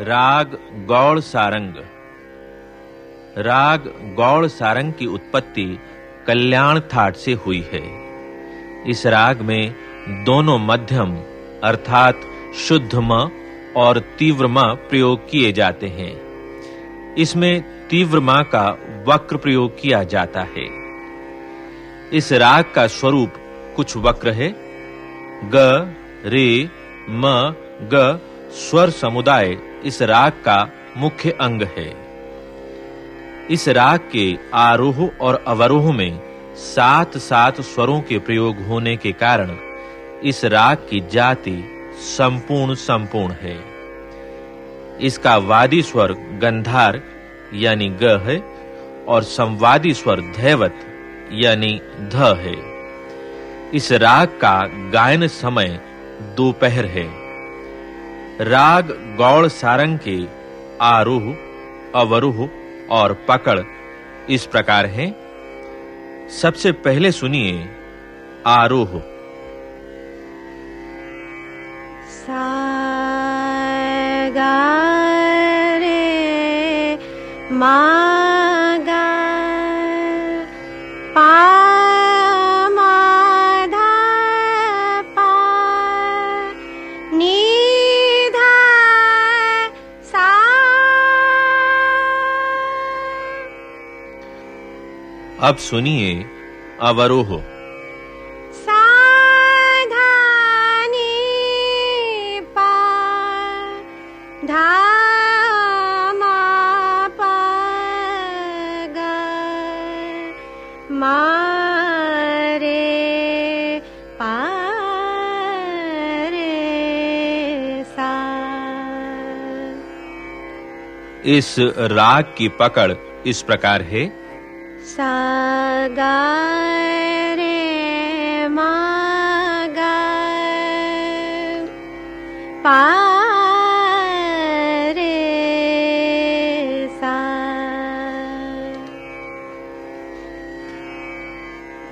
राग गौड़ सारंग। राग गौड़ सारंग की उत्पत्ति कल्याण थाट से हुई है। इस राग में दोनों मध्यम, अर्थात शुद्ध म और तीव्र म प्रयोग किए जाते हैं। इसमें तीव्र म का वक्र प्रयोग किया जाता है। इस राग का स्वरूप कुछ वक्र है। ग, रे, म, ग, स्वर समुदाय इस राग का मुख्य अंग है। इस राग के आरोह और अवरोह में सात सात स्वरों के प्रयोग होने के कारण इस राग की जाति संपूर्ण संपूर्ण है। इसका वादी स्वर गंधार यानी ग है और संवादी स्वर धैवत यानी ध है। इस राग का गायन समय दोपहर है। राग, गौड़, सारंग के आरोह, अवरोह और पकड़ इस प्रकार हैं। सबसे पहले सुनिए आरोह। सा गा अब सुनिए अवरोह। साधानी पा धा मा पा गा मा रे पा रे सा इस राग की पकड़ इस प्रकार है। सा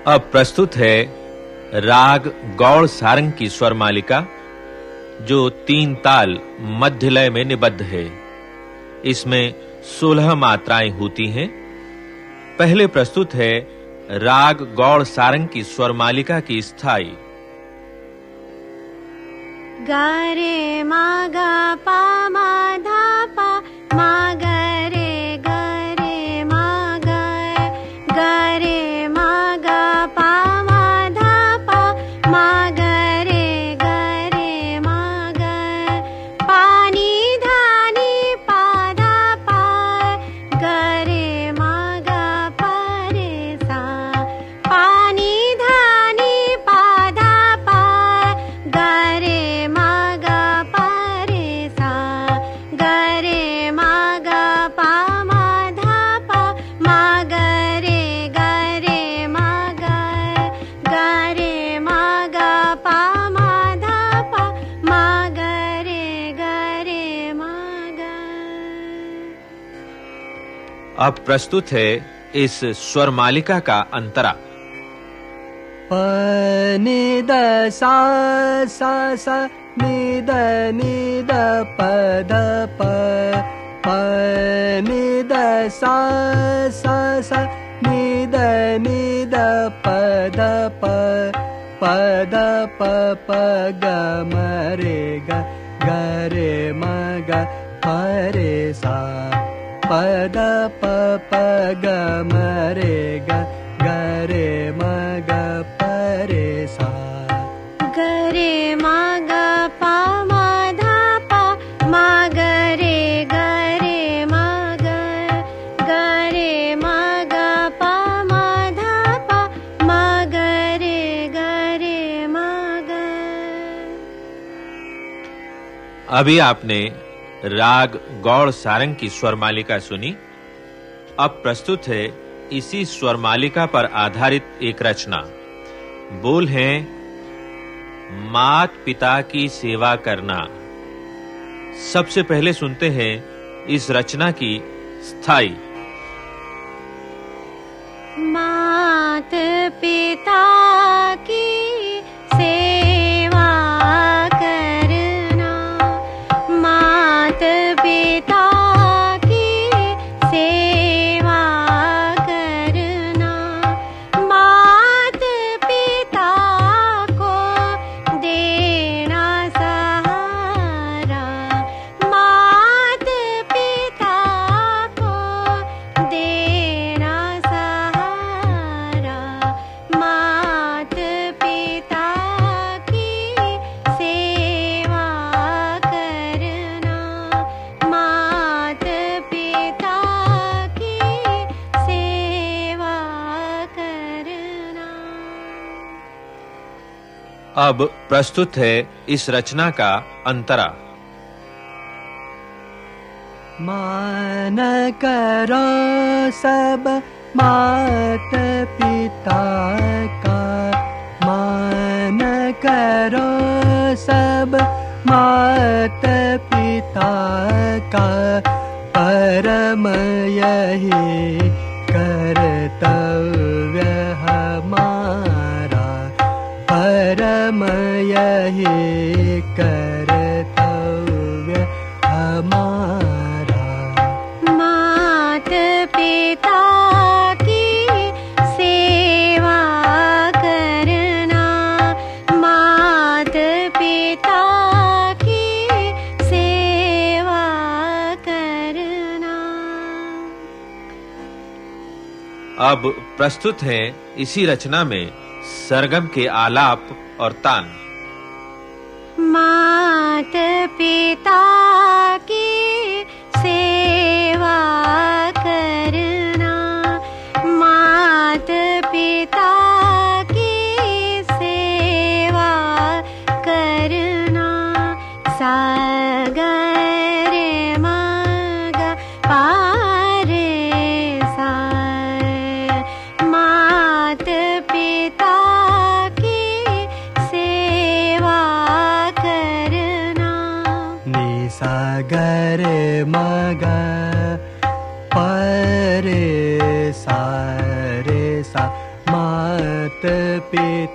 अब प्रस्तुत है राग गौड़ सारंग की स्वर मालिका, जो तीन ताल मध्य लय में निबद्ध है। इसमें 16 मात्राएँ होती हैं। पहले प्रस्तुत है राग गौड़ सारंग की स्वर मालिका की स्थायी। गा रे मा गा पा मा धा अब प्रस्तुत है इस स्वर मालिका का अंतरा। प नि द सा सा सा, नि द नि द, प, ध, प प, नि द, सा सा सा, नि द नि द, प, ध, प प, ध, प प, ग, म, रे, ग ग, रे, म, ग, प, रे, सा। ध प प ग म रे ग ग रे म ग प रे सा। ग रे मा गा पा मा धा पा मा ग रे ग रे मा ग। ग रे मा गा पा मा धा पा मा ग रे ग रे मा ग। अभी आपने राग गौड़ सारंग की स्वर मालिका सुनी। अब प्रस्तुत है इसी स्वर मालिका पर आधारित एक रचना। बोल हैं मात पिता की सेवा करना। सबसे पहले सुनते हैं इस रचना की स्थायी। मात पिता अब प्रस्तुत है इस रचना का अंतरा। मान करो सब मात पिता का। मान करो सब मात पिता का। परम यही अब प्रस्तुत है इसी रचना में सरगम के आलाप और तान। मात पिता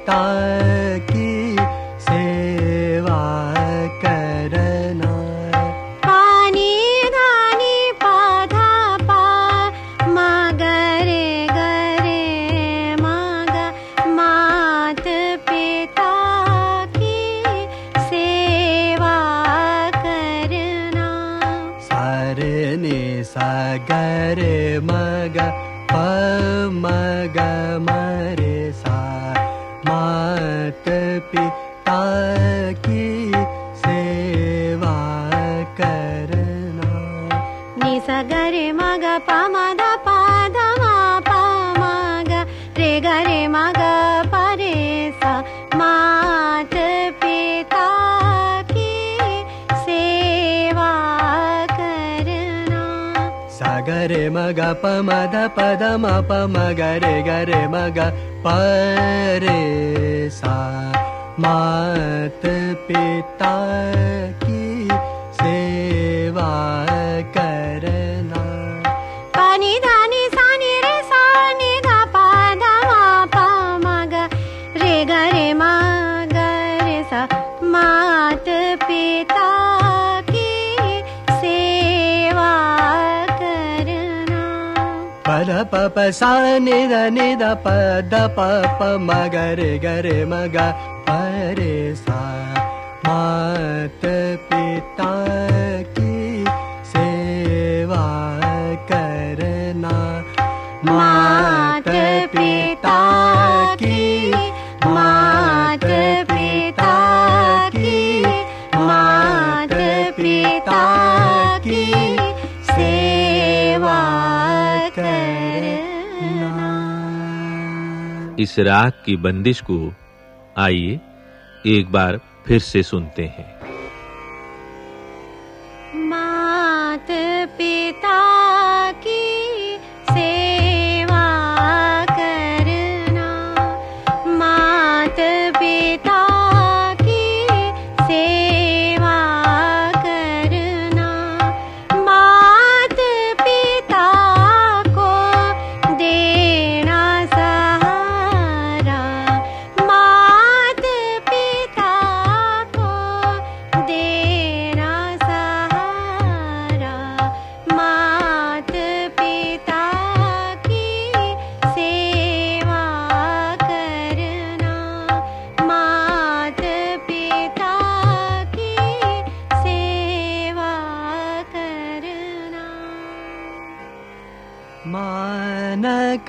की सेवा करना। पानी दानी पाधा पा मगरे गरे मग मात पिता की सेवा करना। सारे नि सागर मग प मग पिता की सेवा करना। निसगरे मग पमद पाद मा पमग। रे गरे मग परे सा मात पिता की सेवा करना। सागरे मग पद म प मग रे गरे मग परे सा मात पिता की सेवा करना। पानी दानी सानी रे सानी धा पाद मा पमग रे गरे मग रे सा। मात पिता की सेवा करना। पद प प सा नि द नि द प द प प म ग रे ग रे म ग पिता की सेवा करना। मात की मात की मात की सेवा इस राग की बंदिश को आइए एक बार फिर से सुनते हैं।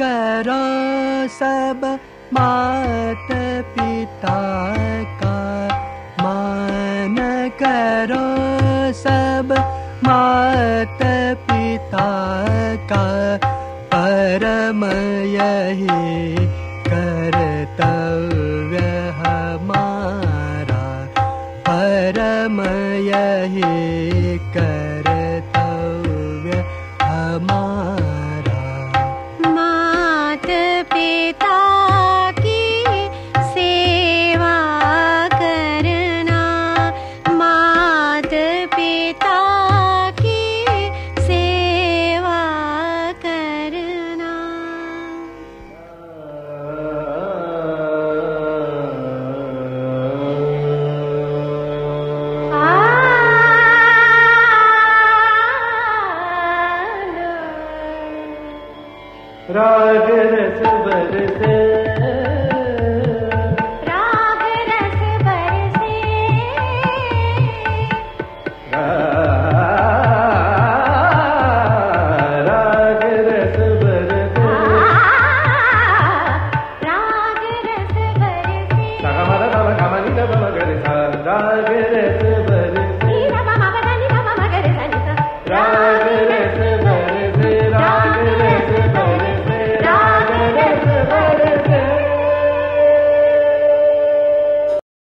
करो सब मात पिता का मान करो सब मात पिता का परम यही कर्तव्य हमारा यही कर्तव्य